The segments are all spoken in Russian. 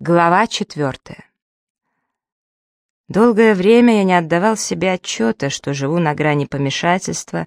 Глава четвертая. Долгое время я не отдавал себе отчета, что живу на грани помешательства,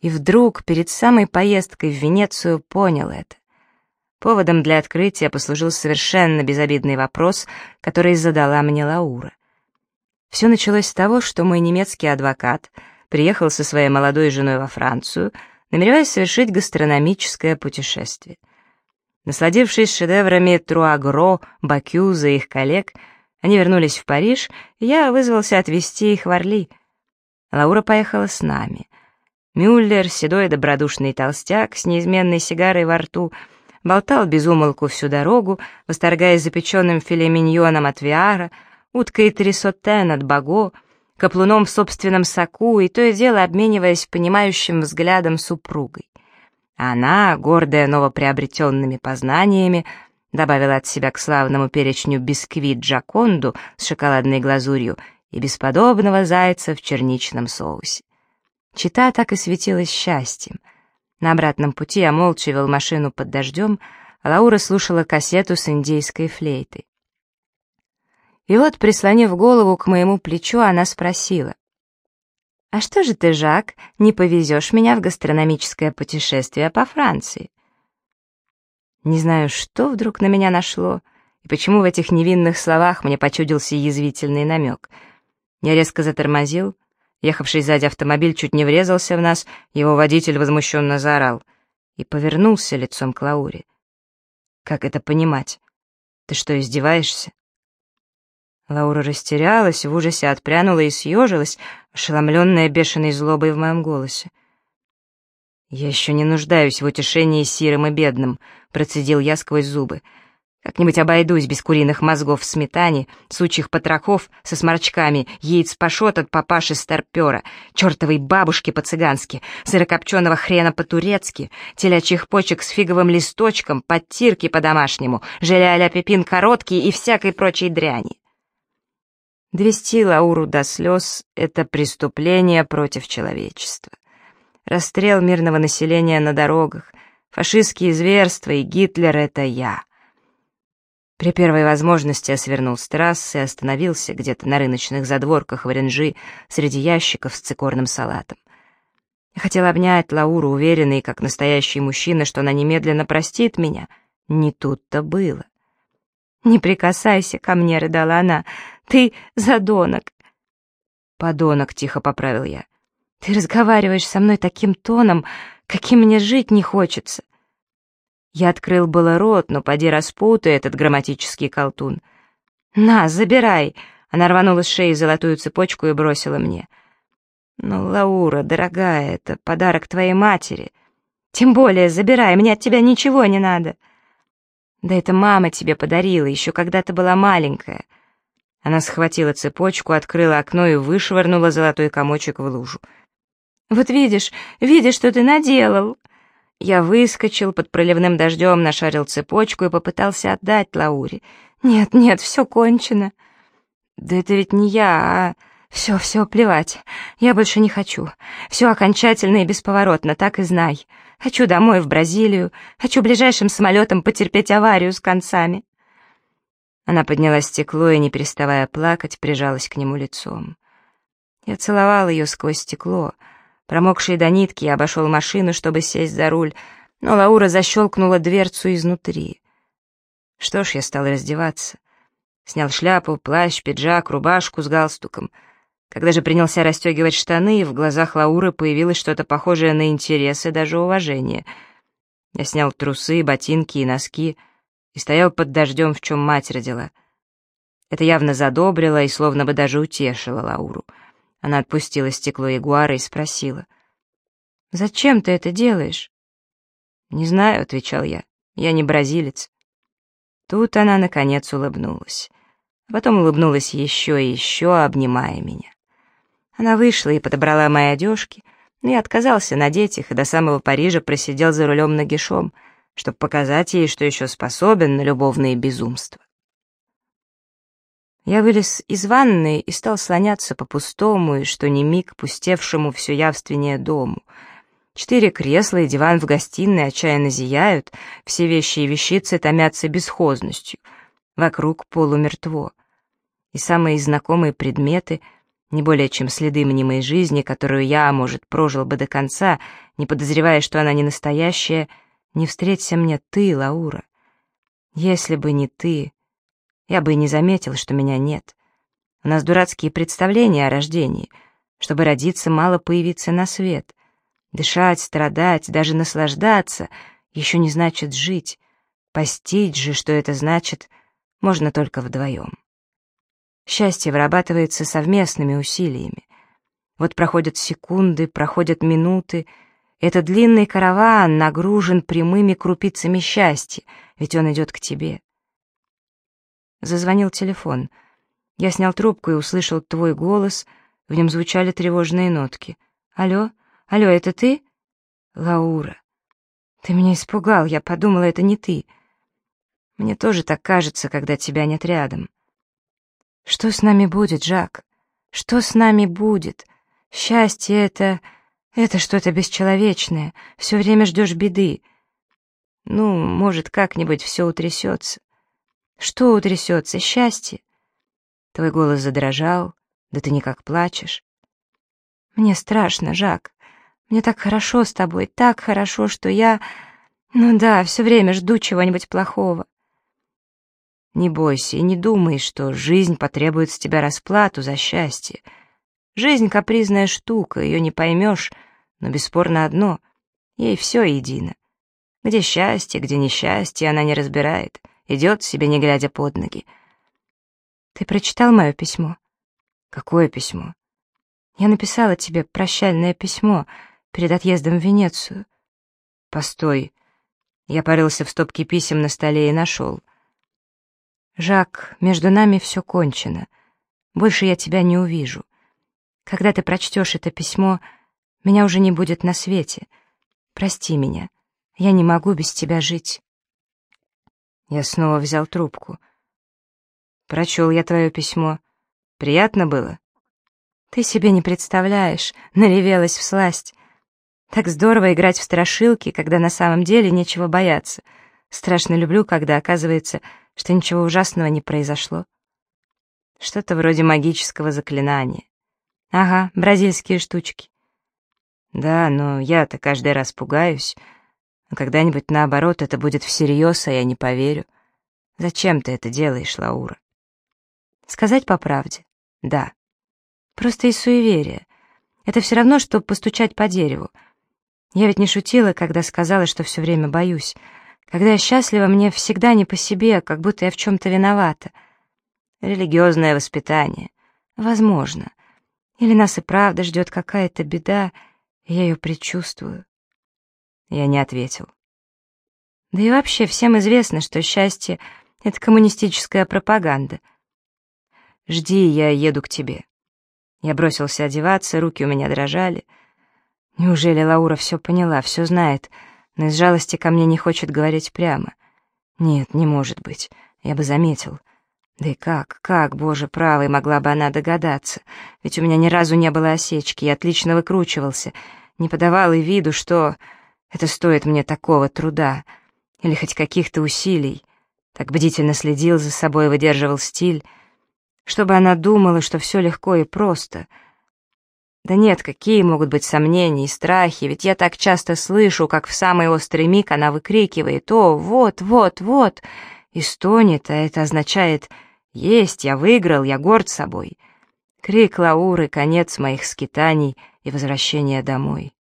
и вдруг, перед самой поездкой в Венецию, понял это. Поводом для открытия послужил совершенно безобидный вопрос, который задала мне Лаура. Все началось с того, что мой немецкий адвокат приехал со своей молодой женой во Францию, намереваясь совершить гастрономическое путешествие — Насладившись шедеврами Труагро, Бакюза и их коллег, они вернулись в Париж, и я вызвался отвезти их в Орли. Лаура поехала с нами. Мюллер, седой добродушный толстяк с неизменной сигарой во рту, болтал без умолку всю дорогу, восторгаясь запеченным филе миньоном от Виара, уткой трисотен от Баго, каплуном в собственном соку и то и дело обмениваясь понимающим взглядом супругой. Она, гордая новоприобретенными познаниями, добавила от себя к славному перечню бисквит Джаконду с шоколадной глазурью и бесподобного зайца в черничном соусе. Чита так и светилась счастьем. На обратном пути я молча вел машину под дождем, а Лаура слушала кассету с индейской флейтой. И вот, прислонив голову к моему плечу, она спросила. «А что же ты, Жак, не повезешь меня в гастрономическое путешествие по Франции?» Не знаю, что вдруг на меня нашло, и почему в этих невинных словах мне почудился язвительный намек. Я резко затормозил, ехавший сзади автомобиль чуть не врезался в нас, его водитель возмущенно заорал и повернулся лицом к Лауре. «Как это понимать? Ты что, издеваешься?» Лаура растерялась, в ужасе отпрянула и съежилась, ошеломленная бешеной злобой в моем голосе. «Я еще не нуждаюсь в утешении сирым и бедным», — процедил я сквозь зубы. «Как-нибудь обойдусь без куриных мозгов в сметане, сучьих потрохов со сморчками, яиц пашот от папаши-старпера, чертовой бабушки по-цыгански, сырокопченого хрена по-турецки, телячьих почек с фиговым листочком, подтирки по-домашнему, желе а пепин короткий и всякой прочей дряни. Довести Лауру до слез — это преступление против человечества. Расстрел мирного населения на дорогах, фашистские зверства и Гитлер — это я. При первой возможности я свернул с трассы и остановился где-то на рыночных задворках в Оренжи среди ящиков с цикорным салатом. Я хотел обнять Лауру, уверенный, как настоящий мужчина, что она немедленно простит меня. Не тут-то было. «Не прикасайся ко мне», — рыдала она, — «ты задонок». «Подонок», — тихо поправил я. «Ты разговариваешь со мной таким тоном, каким мне жить не хочется». Я открыл было рот, но поди распутай этот грамматический колтун. «На, забирай!» Она рванула с шеи золотую цепочку и бросила мне. «Ну, Лаура, дорогая, это подарок твоей матери. Тем более, забирай, мне от тебя ничего не надо». Да это мама тебе подарила, еще когда ты была маленькая. Она схватила цепочку, открыла окно и вышвырнула золотой комочек в лужу. «Вот видишь, видишь, что ты наделал!» Я выскочил под проливным дождем, нашарил цепочку и попытался отдать Лауре. «Нет, нет, все кончено!» «Да это ведь не я, а...» «Все, все, плевать. Я больше не хочу. Все окончательно и бесповоротно, так и знай. Хочу домой, в Бразилию. Хочу ближайшим самолетом потерпеть аварию с концами». Она подняла стекло и, не переставая плакать, прижалась к нему лицом. Я целовал ее сквозь стекло. Промокший до нитки, я обошел машину, чтобы сесть за руль, но Лаура защелкнула дверцу изнутри. Что ж, я стал раздеваться. Снял шляпу, плащ, пиджак, рубашку с галстуком — когда же принялся расстегивать штаны, в глазах Лауры появилось что-то похожее на интерес и даже уважение. Я снял трусы, ботинки и носки и стоял под дождем, в чем мать родила. Это явно задобрило и словно бы даже утешило Лауру. Она отпустила стекло ягуара и спросила. «Зачем ты это делаешь?» «Не знаю», — отвечал я. «Я не бразилец». Тут она, наконец, улыбнулась. А потом улыбнулась еще и еще, обнимая меня. Она вышла и подобрала мои одежки, но я отказался надеть их и до самого Парижа просидел за рулем нагишом, чтобы показать ей, что еще способен на любовные безумства. Я вылез из ванны и стал слоняться по пустому и, что ни миг, пустевшему все явственнее дому. Четыре кресла и диван в гостиной отчаянно зияют, все вещи и вещицы томятся бесхозностью. Вокруг полумертво. И самые знакомые предметы, не более чем следы мнимой жизни, которую я, может, прожил бы до конца, не подозревая, что она не настоящая, не встреться мне ты, Лаура. Если бы не ты, я бы и не заметил, что меня нет. У нас дурацкие представления о рождении. Чтобы родиться, мало появиться на свет. Дышать, страдать, даже наслаждаться еще не значит жить. Постичь же, что это значит, можно только вдвоем. Счастье вырабатывается совместными усилиями. Вот проходят секунды, проходят минуты. Этот длинный караван нагружен прямыми крупицами счастья, ведь он идет к тебе. Зазвонил телефон. Я снял трубку и услышал твой голос, в нем звучали тревожные нотки. «Алло? Алло, это ты?» «Лаура». «Ты меня испугал, я подумала, это не ты». «Мне тоже так кажется, когда тебя нет рядом». «Что с нами будет, Жак? Что с нами будет? Счастье — это... это что-то бесчеловечное. Все время ждешь беды. Ну, может, как-нибудь все утрясется. Что утрясется? Счастье?» Твой голос задрожал, да ты никак плачешь. «Мне страшно, Жак. Мне так хорошо с тобой, так хорошо, что я... Ну да, все время жду чего-нибудь плохого». Не бойся и не думай, что жизнь потребует с тебя расплату за счастье. Жизнь — капризная штука, ее не поймешь, но бесспорно одно — ей все едино. Где счастье, где несчастье, она не разбирает, идет себе, не глядя под ноги. Ты прочитал мое письмо? Какое письмо? Я написала тебе прощальное письмо перед отъездом в Венецию. Постой. Я порылся в стопке писем на столе и нашел. Жак, между нами все кончено. Больше я тебя не увижу. Когда ты прочтешь это письмо, меня уже не будет на свете. Прости меня. Я не могу без тебя жить. Я снова взял трубку. Прочел я твое письмо. Приятно было? Ты себе не представляешь, наревелась в сласть. Так здорово играть в страшилки, когда на самом деле нечего бояться. Страшно люблю, когда оказывается, что ничего ужасного не произошло. Что-то вроде магического заклинания. Ага, бразильские штучки. Да, но я-то каждый раз пугаюсь. А когда-нибудь, наоборот, это будет всерьез, а я не поверю. Зачем ты это делаешь, Лаура? Сказать по правде? Да. Просто из суеверия. Это все равно, что постучать по дереву. Я ведь не шутила, когда сказала, что все время боюсь. Когда я счастлива, мне всегда не по себе, как будто я в чем-то виновата. Религиозное воспитание. Возможно. Или нас и правда ждет какая-то беда, и я ее предчувствую. Я не ответил. Да и вообще всем известно, что счастье — это коммунистическая пропаганда — Жди, я еду к тебе». Я бросился одеваться, руки у меня дрожали. Неужели Лаура все поняла, все знает, но из жалости ко мне не хочет говорить прямо? Нет, не может быть, я бы заметил. Да и как, как, боже правый, могла бы она догадаться? Ведь у меня ни разу не было осечки, я отлично выкручивался, не подавал и виду, что это стоит мне такого труда или хоть каких-то усилий. Так бдительно следил за собой, выдерживал стиль, чтобы она думала, что все легко и просто. Да нет, какие могут быть сомнения и страхи, ведь я так часто слышу, как в самый острый миг она выкрикивает «О, вот, вот, вот!» и стонет, а это означает «Есть, я выиграл, я горд собой». Крик Лауры — конец моих скитаний и возвращение домой.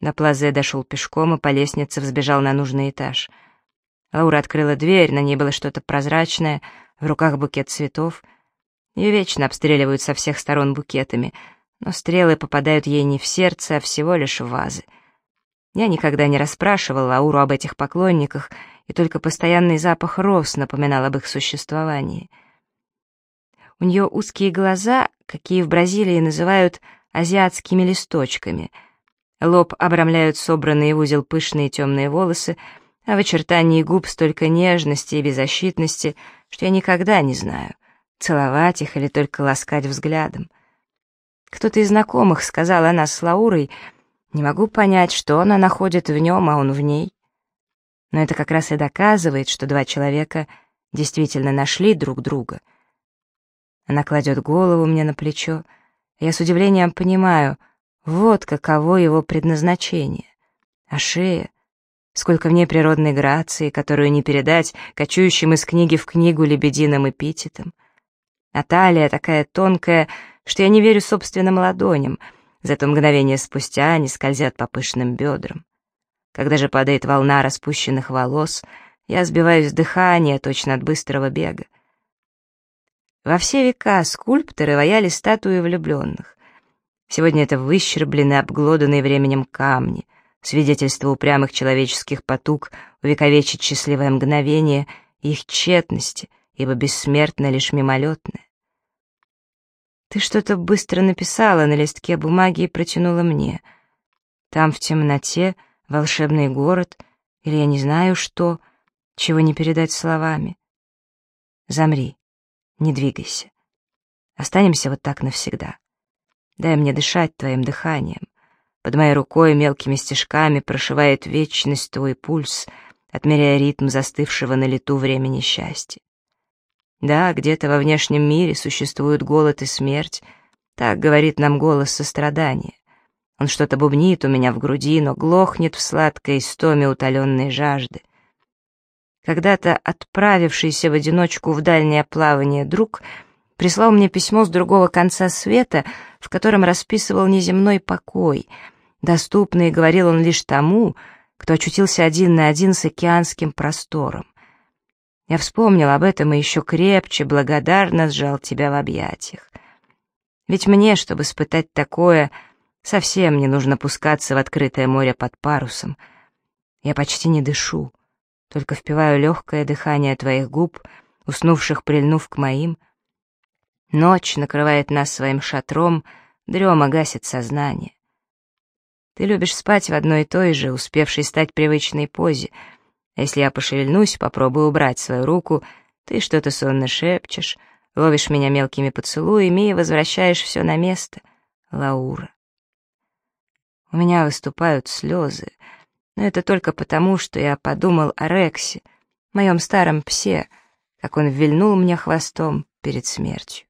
На плазе дошел пешком и по лестнице взбежал на нужный этаж. Лаура открыла дверь, на ней было что-то прозрачное — в руках букет цветов. Ее вечно обстреливают со всех сторон букетами, но стрелы попадают ей не в сердце, а всего лишь в вазы. Я никогда не расспрашивал Лауру об этих поклонниках, и только постоянный запах роз напоминал об их существовании. У нее узкие глаза, какие в Бразилии называют азиатскими листочками. Лоб обрамляют собранные в узел пышные темные волосы, а в очертании губ столько нежности и беззащитности, что я никогда не знаю, целовать их или только ласкать взглядом. Кто-то из знакомых сказал о нас с Лаурой, не могу понять, что она находит в нем, а он в ней. Но это как раз и доказывает, что два человека действительно нашли друг друга. Она кладет голову мне на плечо, я с удивлением понимаю, вот каково его предназначение. А шея, сколько в ней природной грации, которую не передать кочующим из книги в книгу лебединым эпитетом. А талия такая тонкая, что я не верю собственным ладоням, зато мгновение спустя они скользят по пышным бедрам. Когда же падает волна распущенных волос, я сбиваюсь с дыхания точно от быстрого бега. Во все века скульпторы ваяли статуи влюбленных. Сегодня это выщербленные, обглоданные временем камни, свидетельство упрямых человеческих потуг увековечить счастливое мгновение их тщетности, ибо бессмертно лишь мимолетное. Ты что-то быстро написала на листке бумаги и протянула мне. Там в темноте волшебный город, или я не знаю что, чего не передать словами. Замри, не двигайся. Останемся вот так навсегда. Дай мне дышать твоим дыханием. Под моей рукой мелкими стежками прошивает вечность твой пульс, отмеряя ритм застывшего на лету времени счастья. Да, где-то во внешнем мире существуют голод и смерть, так говорит нам голос сострадания. Он что-то бубнит у меня в груди, но глохнет в сладкой истоме утоленной жажды. Когда-то отправившийся в одиночку в дальнее плавание друг прислал мне письмо с другого конца света, в котором расписывал неземной покой — доступный, говорил он лишь тому, кто очутился один на один с океанским простором. Я вспомнил об этом и еще крепче, благодарно сжал тебя в объятиях. Ведь мне, чтобы испытать такое, совсем не нужно пускаться в открытое море под парусом. Я почти не дышу, только впиваю легкое дыхание твоих губ, уснувших прильнув к моим. Ночь накрывает нас своим шатром, дрема гасит сознание. Ты любишь спать в одной и той же, успевшей стать привычной позе. А если я пошевельнусь, попробую убрать свою руку, ты что-то сонно шепчешь, ловишь меня мелкими поцелуями и возвращаешь все на место. Лаура. У меня выступают слезы, но это только потому, что я подумал о Рексе, моем старом псе, как он вильнул мне хвостом перед смертью.